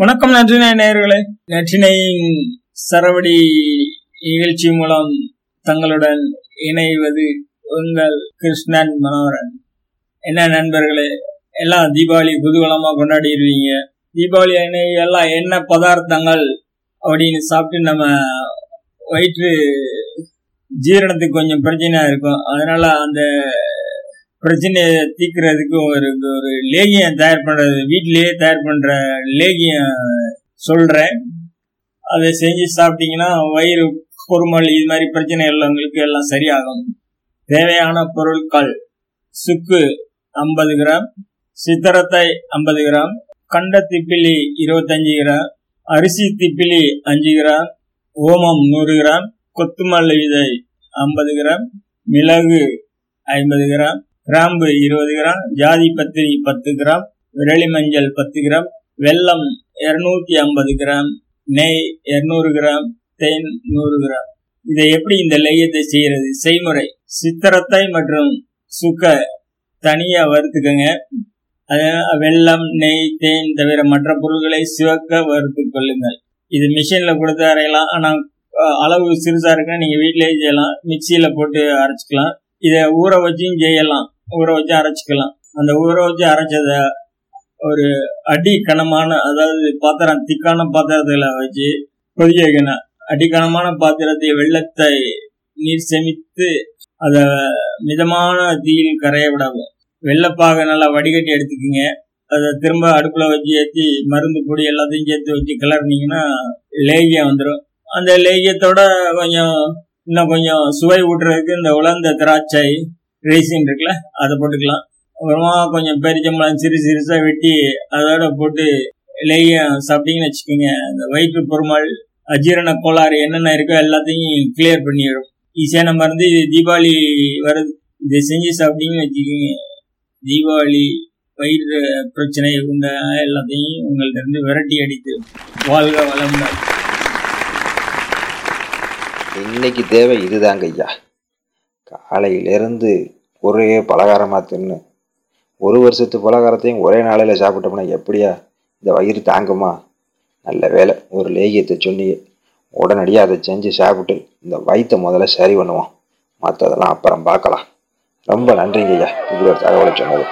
வணக்கம் நற்றினை நேயர்களே. நற்றினையின் சரவடி நிகழ்ச்சி மூலம் தங்களுடன் இணைவது உங்கள் கிருஷ்ணன் மனோகரன். என்ன நண்பர்களே எல்லாம் தீபாவளி குதூகலமா கொண்டாடிடுவீங்க தீபாவளி அன்னைக்கு எல்லாம் என்ன பதார்த்தங்கள் அப்படின்னு சாப்பிட்டு நம்ம வயிற்று ஜீரணத்துக்கு கொஞ்சம் பிரச்சனையா இருக்கும். அதனால அந்த பிரச்சனையை தீர்க்கறதுக்கு ஒரு ஒரு லேகியம் தயார் பண்ணுறது வீட்டிலேயே தயார் பண்ற லேகியம் சொல்றேன். அதை செஞ்சு சாப்பிட்டீங்கன்னா வயிறு பொறுமல் இது மாதிரி பிரச்சனை உள்ளவங்களுக்கு எல்லாம் சரியாகும். தேவையான பொருட்கள் சுக்கு ஐம்பது கிராம் சித்திரத்தை ஐம்பது கிராம் கண்ட திப்பிலி இருபத்தஞ்சு கிராம் அரிசி திப்பிலி அஞ்சு கிராம் ஓமம் நூறு கிராம் கொத்துமல்லி விதை ஐம்பது கிராம் மிளகு ஐம்பது கிராம் கிராம்பு இருபது கிராம் ஜாதி பத்திரி பத்து கிராம் விரலி மஞ்சள் பத்து கிராம் வெல்லம் இருநூத்தி ஐம்பது கிராம் நெய் இருநூறு கிராம் தேன் நூறு கிராம். இதை எப்படி இந்த லையத்தை செய்யறது? செய்முறை. சித்திரத்தை மற்றும் சுக்க தனியா வறுத்துக்கங்க. வெல்லம் நெய் தேன் தவிர மற்ற பொருட்களை சிவக்க வறுத்து கொள்ளுங்கள். இது மிஷின்ல கொடுத்து அரையலாம். ஆனா அளவு சிறுசா இருக்குன்னா நீங்க வீட்டிலேயே செய்யலாம். மிக்சியில போட்டு அரைச்சிக்கலாம். இதை ஊற வச்சும் செய்யலாம். ஊற வச்சு அரைச்சிக்கலாம். அந்த ஊற வச்சு அரைச்சத ஒரு அடி கனமான அதாவது பாத்திரம் திக்கான பாத்திரத்துல வச்சு கொதிக்க வைக்கணும். அடிக்கனமான பாத்திரத்தை வெள்ளத்தை நீர் செமித்து அத மிதமான தீயில் கரைய விடாம வெள்ளப்பாக நல்லா வடிகட்டி எடுத்துக்கிங்க. அதை திரும்ப அடுப்புல வச்சு ஏற்றி மருந்து பொடி எல்லாத்தையும் சேர்த்து வச்சு கிளறினீங்கன்னா லேகியம் வந்துடும் அந்த லேகியத்தோட கொஞ்சம் இன்னும் கொஞ்சம் சுவை ஊட்டுறதுக்கு இந்த உலர்ந்த திராட்சை ரேசின் இருக்குல்ல அதை போட்டுக்கலாம். அப்புறமா கொஞ்சம் பெரிச்சம்பழம் சிறு சிறுசாக வெட்டி அதோட போட்டு லேயம் சாப்பிட்டீங்கன்னு வச்சுக்கோங்க. அந்த வயிற்று பொறுமல் அஜீரண கோளாறு என்னென்ன இருக்கோ எல்லாத்தையும் கிளியர் பண்ணிடும். ஈஸியாக மருந்து வந்து தீபாவளி வருது இதை செஞ்சு சாப்பிட்டீங்கன்னு வச்சுக்கோங்க. தீபாவளி வயிறு பிரச்சனை உண்ட எல்லாத்தையும் உங்கள்கிட்ட இருந்து விரட்டி அடித்து வாழ்க வளம்தான் இன்னைக்கு தேவை இதுதாங்க ஐயா. காலையிலேருந்து ஒரே பலகாரமாக தின்னு. ஒரு வருஷத்து பலகாரத்தையும் ஒரே நாளையில் சாப்பிட்டோம்னா எப்படியா? இந்த வயிறு தாங்குமா? நல்ல வேலை ஒரு லேகியத்தை சொன்னியே உடனடியாக அதை செஞ்சு சாப்பிட்டு இந்த வயிற்றை முதல்ல சரி பண்ணுவோம். மற்றதெல்லாம் அப்புறம் பார்க்கலாம். ரொம்ப நன்றிங்கய்யா. இப்படி ஒரு தகவலை சொன்னது